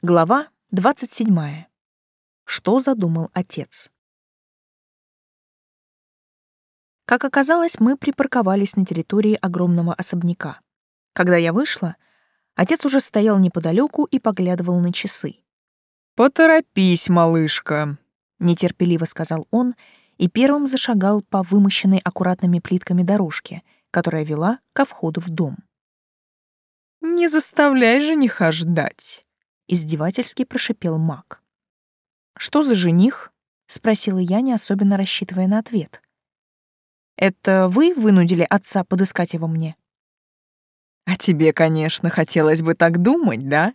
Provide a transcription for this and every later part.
Глава 27. Что задумал отец? Как оказалось, мы припарковались на территории огромного особняка. Когда я вышла, отец уже стоял неподалеку и поглядывал на часы. «Поторопись, малышка», — нетерпеливо сказал он и первым зашагал по вымощенной аккуратными плитками дорожке, которая вела ко входу в дом. «Не заставляй жениха ждать» издевательски прошипел маг. Что за жених? спросила я, не особенно рассчитывая на ответ. Это вы вынудили отца подыскать его мне? А тебе, конечно, хотелось бы так думать, да?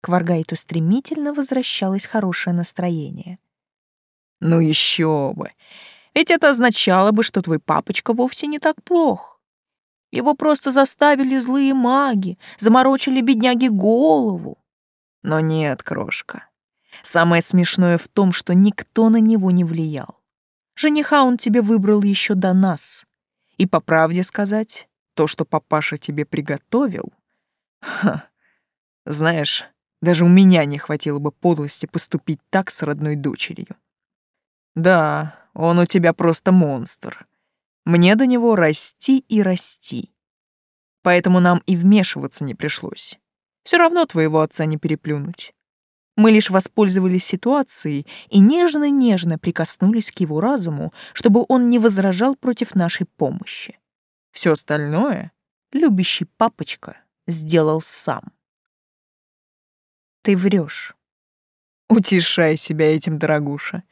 К Варгайту стремительно возвращалось хорошее настроение. Ну еще бы. Ведь это означало бы, что твой папочка вовсе не так плох. Его просто заставили злые маги, заморочили бедняги голову. Но нет, крошка. Самое смешное в том, что никто на него не влиял. Жениха он тебе выбрал еще до нас. И по правде сказать, то, что папаша тебе приготовил... Ха, знаешь, даже у меня не хватило бы подлости поступить так с родной дочерью. Да, он у тебя просто монстр. Мне до него расти и расти. Поэтому нам и вмешиваться не пришлось. Все равно твоего отца не переплюнуть. Мы лишь воспользовались ситуацией и нежно-нежно прикоснулись к его разуму, чтобы он не возражал против нашей помощи. Все остальное любящий папочка сделал сам. Ты врешь. Утешай себя этим, дорогуша.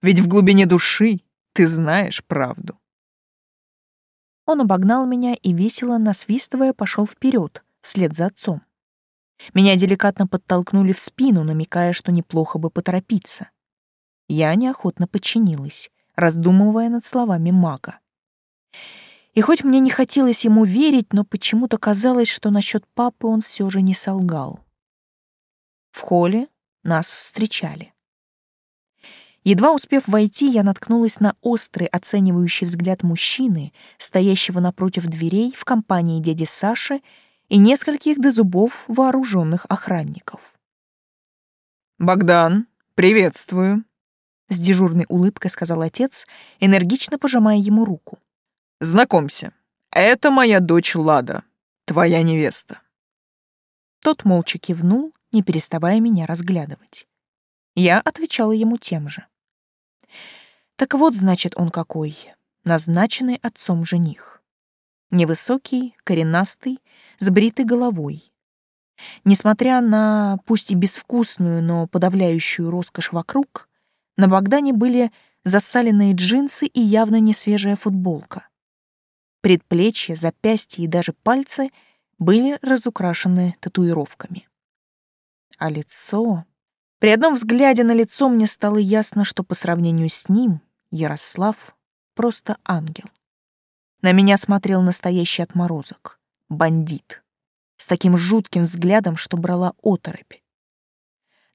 Ведь в глубине души ты знаешь правду. Он обогнал меня и весело насвистывая пошел вперед, вслед за отцом. Меня деликатно подтолкнули в спину, намекая, что неплохо бы поторопиться. Я неохотно подчинилась, раздумывая над словами мага. И хоть мне не хотелось ему верить, но почему-то казалось, что насчет папы он все же не солгал. В холле нас встречали. Едва успев войти, я наткнулась на острый оценивающий взгляд мужчины, стоящего напротив дверей в компании дяди Саши и нескольких до зубов вооруженных охранников. «Богдан, приветствую», — с дежурной улыбкой сказал отец, энергично пожимая ему руку. «Знакомься, это моя дочь Лада, твоя невеста». Тот молча кивнул, не переставая меня разглядывать. Я отвечала ему тем же. Так вот, значит, он какой, назначенный отцом жених. Невысокий, коренастый, с бритой головой. Несмотря на, пусть и безвкусную, но подавляющую роскошь вокруг, на Богдане были засаленные джинсы и явно не свежая футболка. Предплечья, запястья и даже пальцы были разукрашены татуировками. А лицо... При одном взгляде на лицо мне стало ясно, что по сравнению с ним Ярослав просто ангел. На меня смотрел настоящий отморозок бандит, с таким жутким взглядом, что брала оторопь.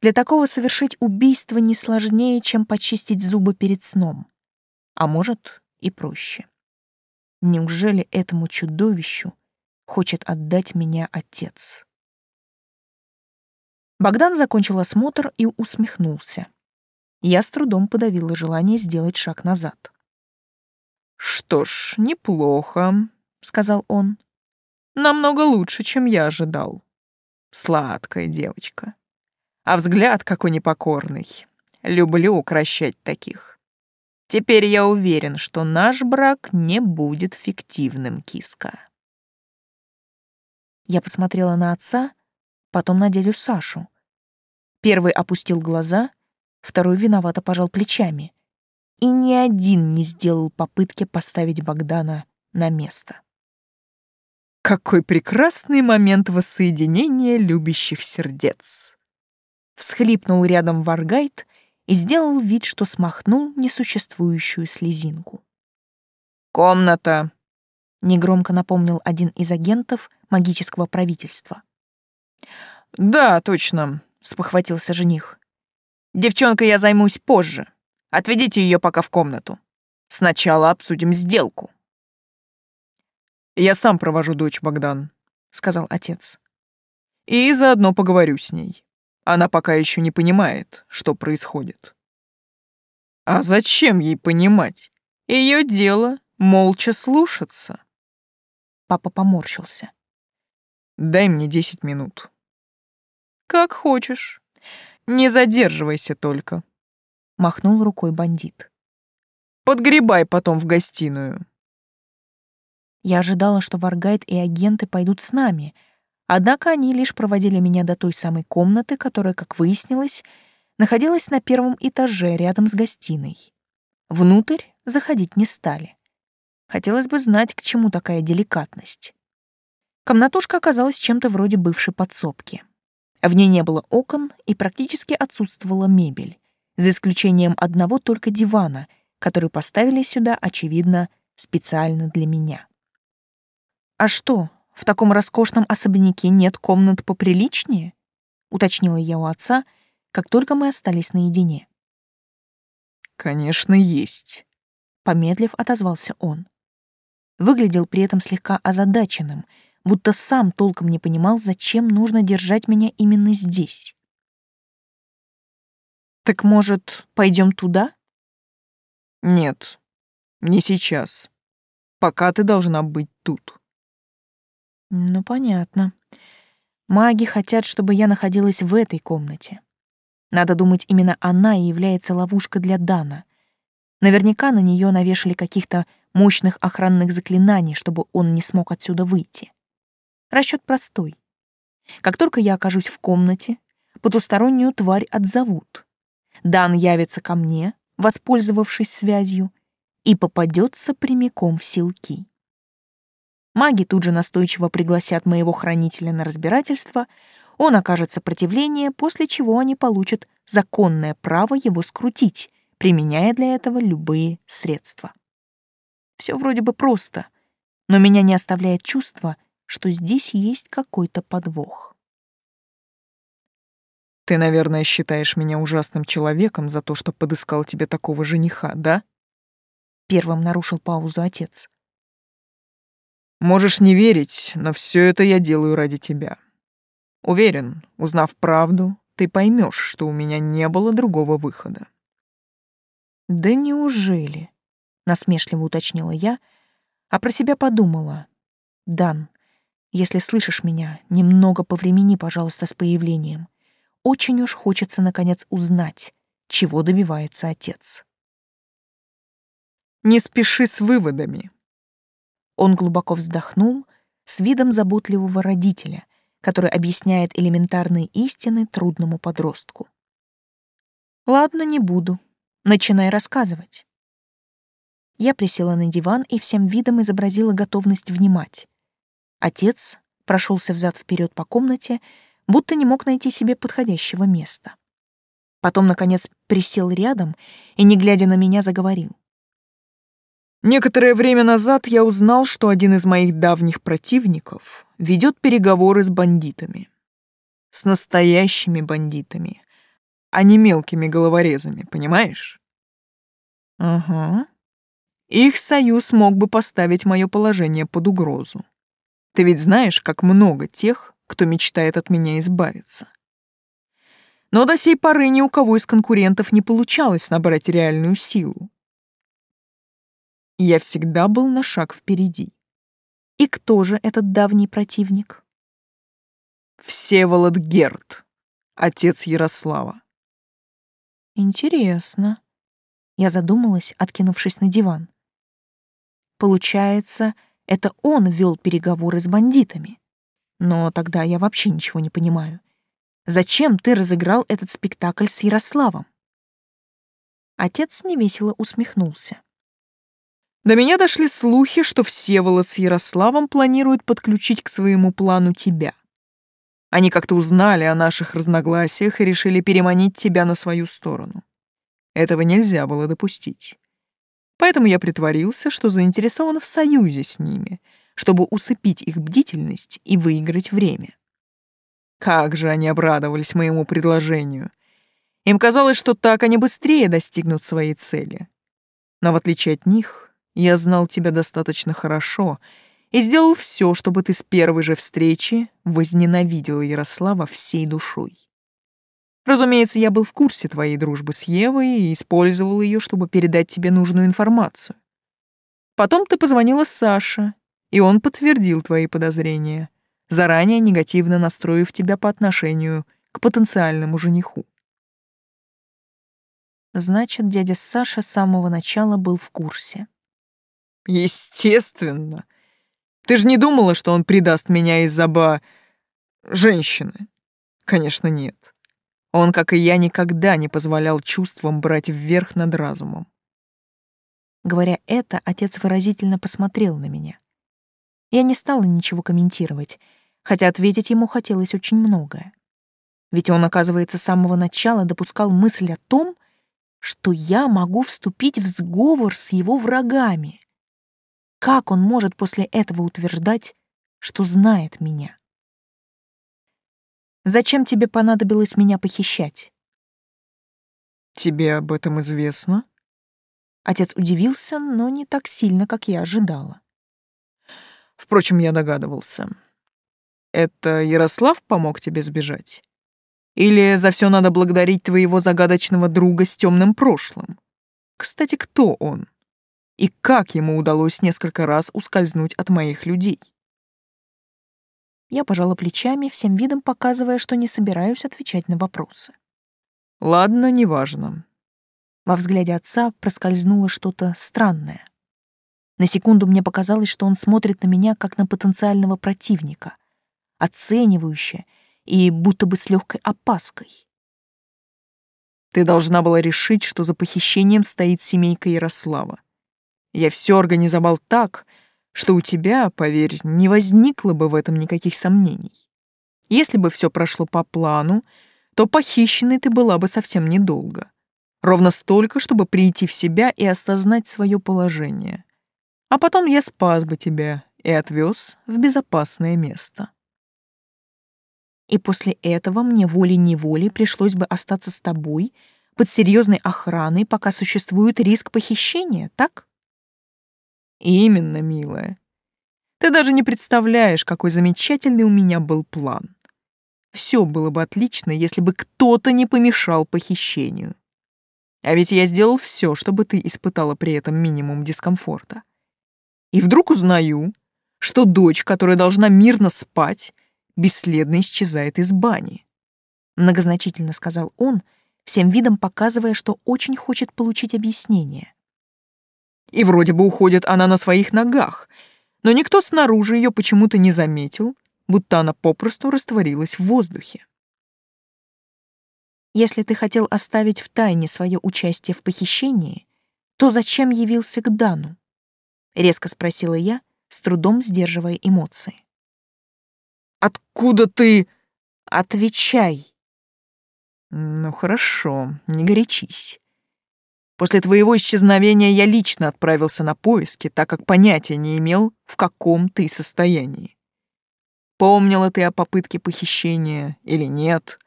Для такого совершить убийство не сложнее, чем почистить зубы перед сном. А может, и проще. Неужели этому чудовищу хочет отдать меня отец? Богдан закончил осмотр и усмехнулся. Я с трудом подавила желание сделать шаг назад. «Что ж, неплохо», — сказал он. Намного лучше, чем я ожидал. Сладкая девочка. А взгляд какой непокорный. Люблю укращать таких. Теперь я уверен, что наш брак не будет фиктивным, киска. Я посмотрела на отца, потом на дядю Сашу. Первый опустил глаза, второй виновато пожал плечами. И ни один не сделал попытки поставить Богдана на место. Какой прекрасный момент воссоединения любящих сердец. Всхлипнул рядом Варгайт и сделал вид, что смахнул несуществующую слезинку. «Комната!» — негромко напомнил один из агентов магического правительства. «Да, точно», — спохватился жених. «Девчонка я займусь позже. Отведите ее пока в комнату. Сначала обсудим сделку». «Я сам провожу дочь, Богдан», — сказал отец. «И заодно поговорю с ней. Она пока еще не понимает, что происходит. А зачем ей понимать? Ее дело молча слушаться. Папа поморщился. Дай мне десять минут. Как хочешь. Не задерживайся только. Махнул рукой бандит. Подгребай потом в гостиную. Я ожидала, что Варгайт и агенты пойдут с нами, однако они лишь проводили меня до той самой комнаты, которая, как выяснилось, находилась на первом этаже рядом с гостиной. Внутрь заходить не стали. Хотелось бы знать, к чему такая деликатность. Комнатушка оказалась чем-то вроде бывшей подсобки. В ней не было окон и практически отсутствовала мебель, за исключением одного только дивана, который поставили сюда, очевидно, специально для меня. «А что, в таком роскошном особняке нет комнат поприличнее?» — уточнила я у отца, как только мы остались наедине. «Конечно, есть», — помедлив отозвался он. Выглядел при этом слегка озадаченным, будто сам толком не понимал, зачем нужно держать меня именно здесь. «Так, может, пойдем туда?» «Нет, не сейчас. Пока ты должна быть тут». «Ну, понятно. Маги хотят, чтобы я находилась в этой комнате. Надо думать, именно она и является ловушкой для Дана. Наверняка на нее навешали каких-то мощных охранных заклинаний, чтобы он не смог отсюда выйти. Расчет простой. Как только я окажусь в комнате, потустороннюю тварь отзовут. Дан явится ко мне, воспользовавшись связью, и попадется прямиком в силки. Маги тут же настойчиво пригласят моего хранителя на разбирательство, он окажет сопротивление, после чего они получат законное право его скрутить, применяя для этого любые средства. Все вроде бы просто, но меня не оставляет чувство, что здесь есть какой-то подвох. Ты, наверное, считаешь меня ужасным человеком за то, что подыскал тебе такого жениха, да? Первым нарушил паузу отец. Можешь не верить, но все это я делаю ради тебя. Уверен, узнав правду, ты поймешь, что у меня не было другого выхода. Да неужели? насмешливо уточнила я, а про себя подумала. Дан, если слышишь меня, немного повремени, пожалуйста, с появлением. Очень уж хочется наконец узнать, чего добивается отец. Не спеши с выводами. Он глубоко вздохнул с видом заботливого родителя, который объясняет элементарные истины трудному подростку. Ладно, не буду. Начинай рассказывать. Я присела на диван и всем видом изобразила готовность внимать. Отец прошелся взад вперед по комнате, будто не мог найти себе подходящего места. Потом, наконец, присел рядом и, не глядя на меня, заговорил. Некоторое время назад я узнал, что один из моих давних противников ведет переговоры с бандитами. С настоящими бандитами, а не мелкими головорезами, понимаешь? Ага. Их союз мог бы поставить мое положение под угрозу. Ты ведь знаешь, как много тех, кто мечтает от меня избавиться. Но до сей поры ни у кого из конкурентов не получалось набрать реальную силу. Я всегда был на шаг впереди. И кто же этот давний противник? Всеволод Герд, отец Ярослава. Интересно. Я задумалась, откинувшись на диван. Получается, это он вел переговоры с бандитами. Но тогда я вообще ничего не понимаю. Зачем ты разыграл этот спектакль с Ярославом? Отец невесело усмехнулся. До меня дошли слухи, что Всеволод с Ярославом планируют подключить к своему плану тебя. Они как-то узнали о наших разногласиях и решили переманить тебя на свою сторону. Этого нельзя было допустить. Поэтому я притворился, что заинтересован в союзе с ними, чтобы усыпить их бдительность и выиграть время. Как же они обрадовались моему предложению. Им казалось, что так они быстрее достигнут своей цели. Но в отличие от них, я знал тебя достаточно хорошо и сделал все, чтобы ты с первой же встречи возненавидела Ярослава всей душой. Разумеется, я был в курсе твоей дружбы с Евой и использовал ее, чтобы передать тебе нужную информацию. Потом ты позвонила Саше, и он подтвердил твои подозрения, заранее негативно настроив тебя по отношению к потенциальному жениху. Значит, дядя Саша с самого начала был в курсе. Естественно. Ты же не думала, что он предаст меня из-за ба... женщины? Конечно, нет. Он, как и я, никогда не позволял чувствам брать вверх над разумом. Говоря это, отец выразительно посмотрел на меня. Я не стала ничего комментировать, хотя ответить ему хотелось очень многое. Ведь он, оказывается, с самого начала допускал мысль о том, что я могу вступить в сговор с его врагами. Как он может после этого утверждать, что знает меня? Зачем тебе понадобилось меня похищать? Тебе об этом известно? Отец удивился, но не так сильно, как я ожидала. Впрочем, я догадывался. Это Ярослав помог тебе сбежать? Или за все надо благодарить твоего загадочного друга с темным прошлым? Кстати, кто он? И как ему удалось несколько раз ускользнуть от моих людей? Я пожала плечами, всем видом показывая, что не собираюсь отвечать на вопросы. Ладно, неважно. Во взгляде отца проскользнуло что-то странное. На секунду мне показалось, что он смотрит на меня как на потенциального противника, оценивающе и будто бы с легкой опаской. Ты должна была решить, что за похищением стоит семейка Ярослава. Я все организовал так, что у тебя, поверь, не возникло бы в этом никаких сомнений. Если бы все прошло по плану, то похищенной ты была бы совсем недолго. Ровно столько, чтобы прийти в себя и осознать свое положение. А потом я спас бы тебя и отвез в безопасное место. И после этого мне волей-неволей пришлось бы остаться с тобой под серьезной охраной, пока существует риск похищения, так? Именно, милая. Ты даже не представляешь, какой замечательный у меня был план. Все было бы отлично, если бы кто-то не помешал похищению. А ведь я сделал все, чтобы ты испытала при этом минимум дискомфорта. И вдруг узнаю, что дочь, которая должна мирно спать, бесследно исчезает из бани. Многозначительно сказал он, всем видом показывая, что очень хочет получить объяснение. И вроде бы уходит она на своих ногах, но никто снаружи ее почему-то не заметил, будто она попросту растворилась в воздухе. Если ты хотел оставить в тайне свое участие в похищении, то зачем явился к Дану? Резко спросила я, с трудом сдерживая эмоции. Откуда ты? Отвечай. Ну хорошо, не горячись. После твоего исчезновения я лично отправился на поиски, так как понятия не имел, в каком ты состоянии. Помнила ты о попытке похищения или нет?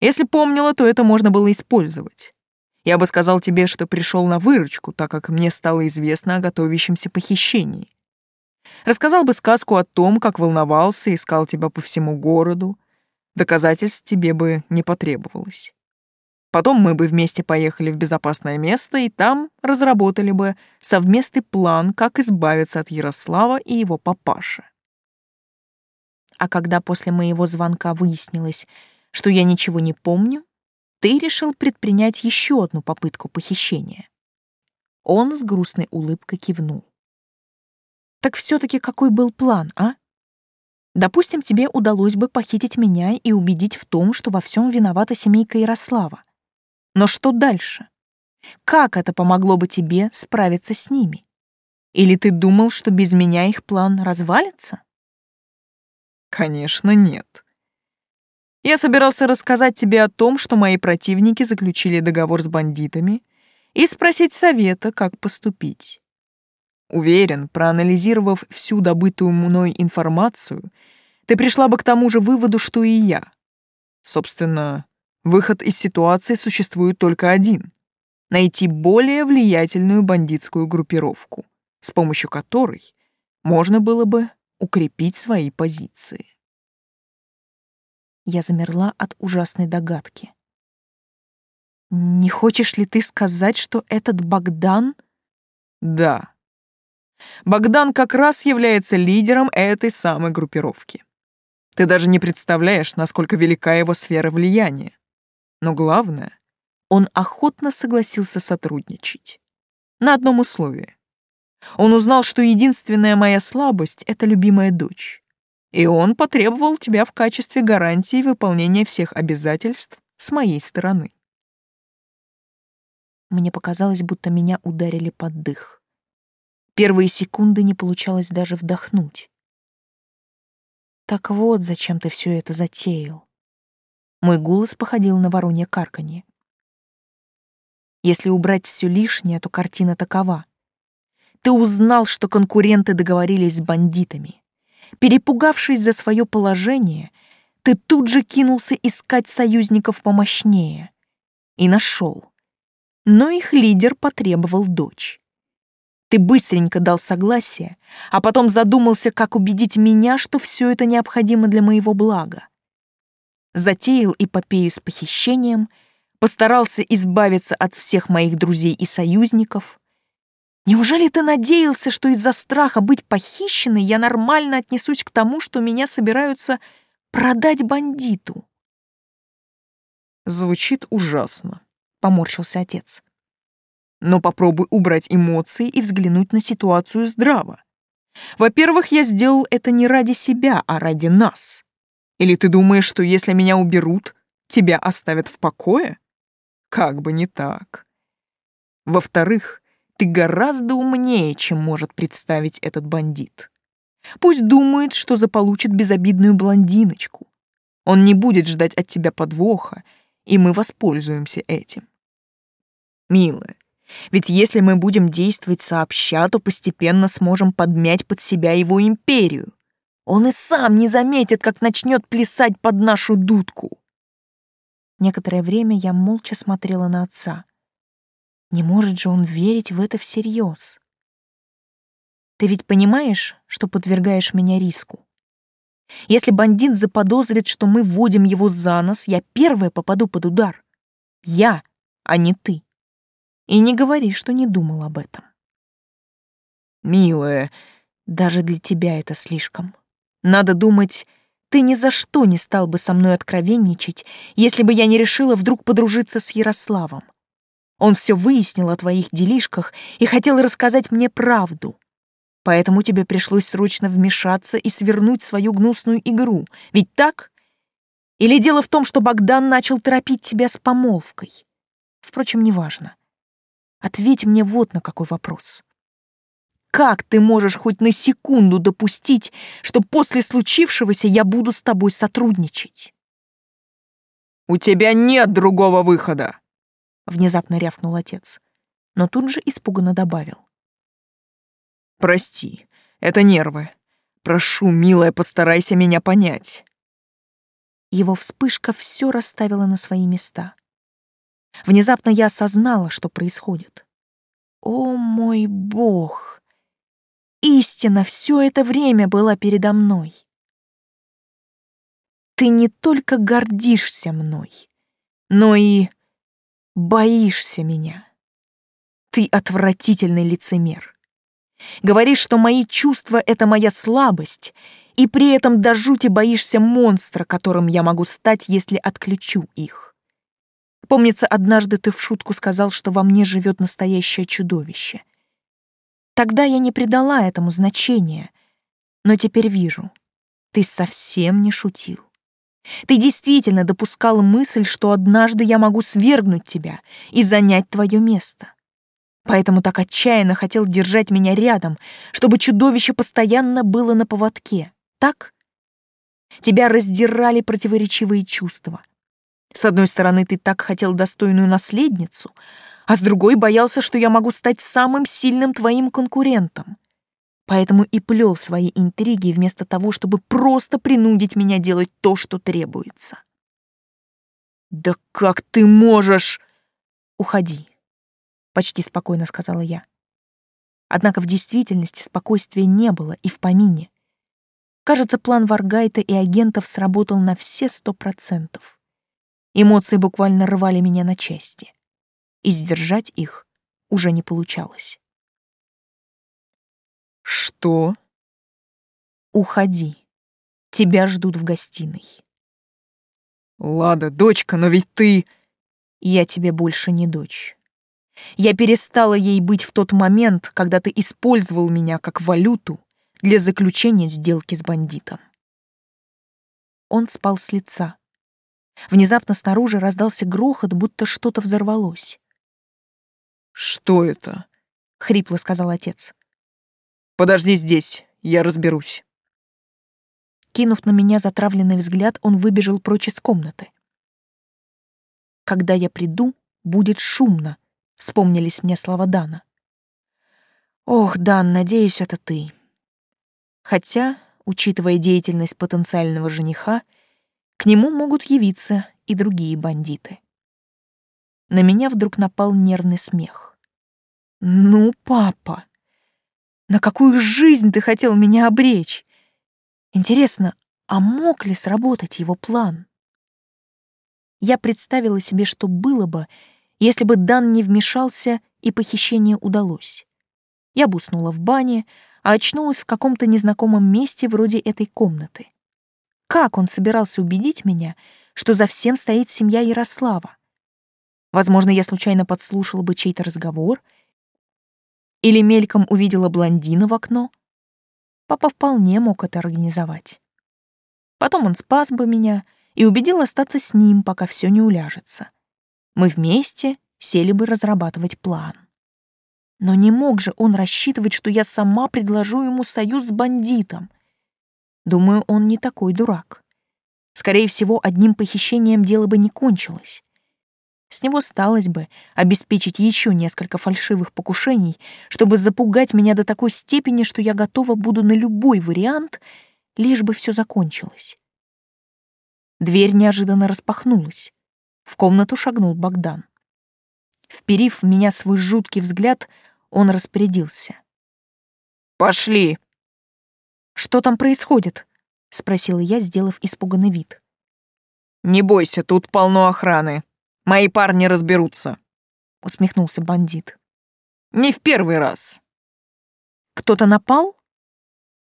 Если помнила, то это можно было использовать. Я бы сказал тебе, что пришел на выручку, так как мне стало известно о готовящемся похищении. Рассказал бы сказку о том, как волновался, искал тебя по всему городу. Доказательств тебе бы не потребовалось. Потом мы бы вместе поехали в безопасное место и там разработали бы совместный план, как избавиться от Ярослава и его папаши. А когда после моего звонка выяснилось, что я ничего не помню, ты решил предпринять еще одну попытку похищения. Он с грустной улыбкой кивнул. Так все-таки какой был план, а? Допустим, тебе удалось бы похитить меня и убедить в том, что во всем виновата семейка Ярослава. Но что дальше? Как это помогло бы тебе справиться с ними? Или ты думал, что без меня их план развалится? Конечно, нет. Я собирался рассказать тебе о том, что мои противники заключили договор с бандитами, и спросить совета, как поступить. Уверен, проанализировав всю добытую мной информацию, ты пришла бы к тому же выводу, что и я. Собственно, Выход из ситуации существует только один — найти более влиятельную бандитскую группировку, с помощью которой можно было бы укрепить свои позиции. Я замерла от ужасной догадки. Не хочешь ли ты сказать, что этот Богдан... Да. Богдан как раз является лидером этой самой группировки. Ты даже не представляешь, насколько велика его сфера влияния. Но главное, он охотно согласился сотрудничать. На одном условии. Он узнал, что единственная моя слабость — это любимая дочь. И он потребовал тебя в качестве гарантии выполнения всех обязательств с моей стороны. Мне показалось, будто меня ударили под дых. Первые секунды не получалось даже вдохнуть. Так вот, зачем ты все это затеял. Мой голос походил на воронье карканье. Если убрать все лишнее, то картина такова. Ты узнал, что конкуренты договорились с бандитами. Перепугавшись за свое положение, ты тут же кинулся искать союзников помощнее. И нашел. Но их лидер потребовал дочь. Ты быстренько дал согласие, а потом задумался, как убедить меня, что все это необходимо для моего блага. Затеял эпопею с похищением, постарался избавиться от всех моих друзей и союзников. Неужели ты надеялся, что из-за страха быть похищенной я нормально отнесусь к тому, что меня собираются продать бандиту? Звучит ужасно, поморщился отец но попробуй убрать эмоции и взглянуть на ситуацию здраво. Во-первых, я сделал это не ради себя, а ради нас. Или ты думаешь, что если меня уберут, тебя оставят в покое? Как бы не так. Во-вторых, ты гораздо умнее, чем может представить этот бандит. Пусть думает, что заполучит безобидную блондиночку. Он не будет ждать от тебя подвоха, и мы воспользуемся этим. Милая, ведь если мы будем действовать сообща, то постепенно сможем подмять под себя его империю. Он и сам не заметит, как начнет плясать под нашу дудку. Некоторое время я молча смотрела на отца. Не может же он верить в это всерьез. Ты ведь понимаешь, что подвергаешь меня риску? Если бандит заподозрит, что мы вводим его за нос, я первая попаду под удар. Я, а не ты. И не говори, что не думал об этом. Милая, даже для тебя это слишком. Надо думать, ты ни за что не стал бы со мной откровенничать, если бы я не решила вдруг подружиться с Ярославом. Он все выяснил о твоих делишках и хотел рассказать мне правду. Поэтому тебе пришлось срочно вмешаться и свернуть свою гнусную игру. Ведь так? Или дело в том, что Богдан начал торопить тебя с помолвкой? Впрочем, неважно. Ответь мне вот на какой вопрос. Как ты можешь хоть на секунду допустить, что после случившегося я буду с тобой сотрудничать? У тебя нет другого выхода, внезапно рявкнул отец, но тут же испуганно добавил. Прости, это нервы. Прошу, милая, постарайся меня понять. Его вспышка все расставила на свои места. Внезапно я осознала, что происходит. О мой бог! Истина все это время была передо мной. Ты не только гордишься мной, но и боишься меня. Ты отвратительный лицемер. Говоришь, что мои чувства — это моя слабость, и при этом до жути боишься монстра, которым я могу стать, если отключу их. Помнится, однажды ты в шутку сказал, что во мне живет настоящее чудовище. Тогда я не придала этому значения, но теперь вижу, ты совсем не шутил. Ты действительно допускал мысль, что однажды я могу свергнуть тебя и занять твое место. Поэтому так отчаянно хотел держать меня рядом, чтобы чудовище постоянно было на поводке. Так? Тебя раздирали противоречивые чувства — с одной стороны, ты так хотел достойную наследницу, а с другой боялся, что я могу стать самым сильным твоим конкурентом. Поэтому и плел свои интриги вместо того, чтобы просто принудить меня делать то, что требуется. «Да как ты можешь?» «Уходи», — почти спокойно сказала я. Однако в действительности спокойствия не было и в помине. Кажется, план Варгайта и агентов сработал на все сто процентов. Эмоции буквально рвали меня на части. И сдержать их уже не получалось. «Что?» «Уходи. Тебя ждут в гостиной». «Лада, дочка, но ведь ты...» «Я тебе больше не дочь. Я перестала ей быть в тот момент, когда ты использовал меня как валюту для заключения сделки с бандитом». Он спал с лица. Внезапно снаружи раздался грохот, будто что-то взорвалось. «Что это?» — хрипло сказал отец. «Подожди здесь, я разберусь». Кинув на меня затравленный взгляд, он выбежал прочь из комнаты. «Когда я приду, будет шумно», — вспомнились мне слова Дана. «Ох, Дан, надеюсь, это ты». Хотя, учитывая деятельность потенциального жениха, к нему могут явиться и другие бандиты. На меня вдруг напал нервный смех. «Ну, папа, на какую жизнь ты хотел меня обречь? Интересно, а мог ли сработать его план?» Я представила себе, что было бы, если бы Дан не вмешался и похищение удалось. Я бы уснула в бане, а очнулась в каком-то незнакомом месте вроде этой комнаты. Как он собирался убедить меня, что за всем стоит семья Ярослава? Возможно, я случайно подслушала бы чей-то разговор или мельком увидела блондина в окно. Папа вполне мог это организовать. Потом он спас бы меня и убедил остаться с ним, пока все не уляжется. Мы вместе сели бы разрабатывать план. Но не мог же он рассчитывать, что я сама предложу ему союз с бандитом. Думаю, он не такой дурак. Скорее всего, одним похищением дело бы не кончилось. С него сталось бы обеспечить еще несколько фальшивых покушений, чтобы запугать меня до такой степени, что я готова буду на любой вариант, лишь бы все закончилось. Дверь неожиданно распахнулась. В комнату шагнул Богдан. Вперив в меня свой жуткий взгляд, он распорядился. «Пошли!» «Что там происходит?» — спросила я, сделав испуганный вид. «Не бойся, тут полно охраны. Мои парни разберутся», — усмехнулся бандит. «Не в первый раз». «Кто-то напал?»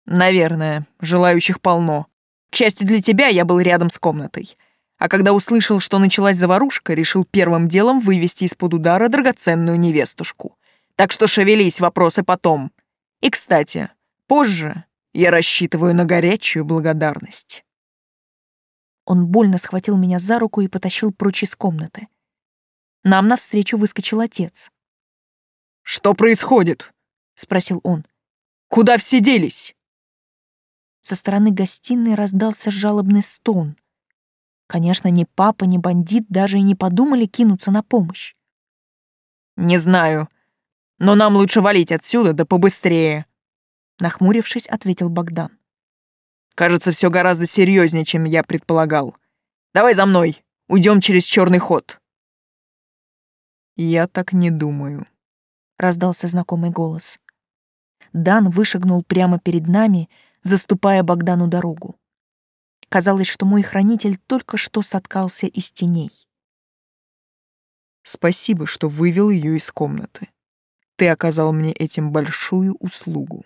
«Наверное, желающих полно. К счастью для тебя, я был рядом с комнатой. А когда услышал, что началась заварушка, решил первым делом вывести из-под удара драгоценную невестушку. Так что шевелись, вопросы потом. И, кстати, позже я рассчитываю на горячую благодарность. Он больно схватил меня за руку и потащил прочь из комнаты. Нам навстречу выскочил отец. «Что происходит?» — спросил он. «Куда все делись?» Со стороны гостиной раздался жалобный стон. Конечно, ни папа, ни бандит даже и не подумали кинуться на помощь. «Не знаю, но нам лучше валить отсюда, да побыстрее», нахмурившись, ответил Богдан. Кажется, все гораздо серьезнее, чем я предполагал. Давай за мной, уйдем через черный ход. Я так не думаю, раздался знакомый голос. Дан вышагнул прямо перед нами, заступая Богдану дорогу. Казалось, что мой хранитель только что соткался из теней. Спасибо, что вывел ее из комнаты. Ты оказал мне этим большую услугу.